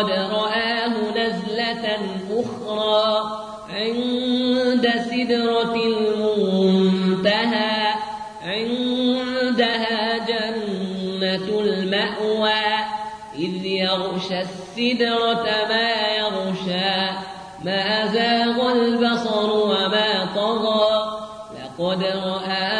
ولقد رآه نزلة أخرى عند سدرة المنتهى عندها جنة المأوى إذ يغشى السدرة ما يغشى ما زاغ البصر وما طغى لقد رأى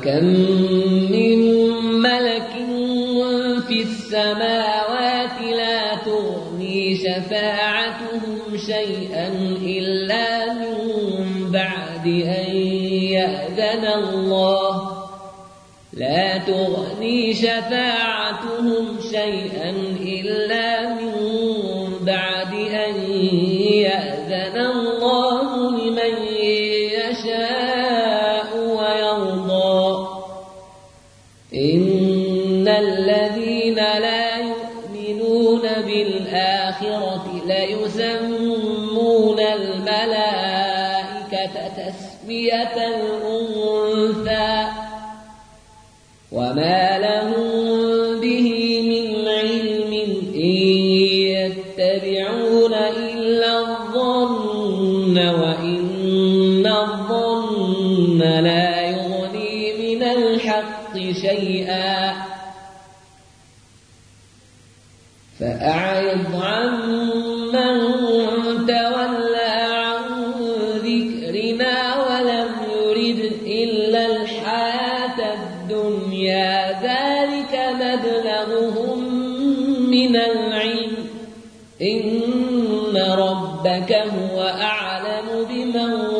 وكم من ملك في السماوات لا تغني شفاعتهم شيئا إلا من بعد أن يأذن الله. لا تغني شفاعتهم شيئا إلا من بعد أن يأذن الله الذين لا يؤمنون بالآخرة ليسمون الملائكة تسمية الأنثى. وما فأعرض عمن تولى عن ذكرنا ولم يرد إلا الحياة الدنيا. ذلك مبلغهم من العلم. إن ربك هو أعلم بمن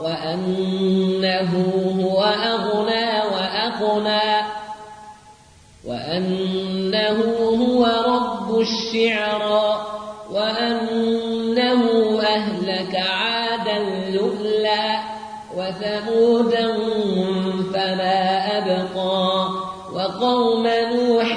وأنه هو أغنى وأقنى وأنه هو رب الشعرى وأنه أهلك عادا لؤلا وثمودا فما أبقى وقوم نوح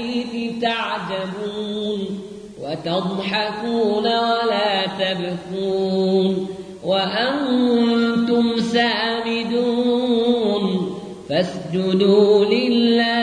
تعجبون وتضحكون ولا تبكون وأنتم سامدون فاسجدوا لله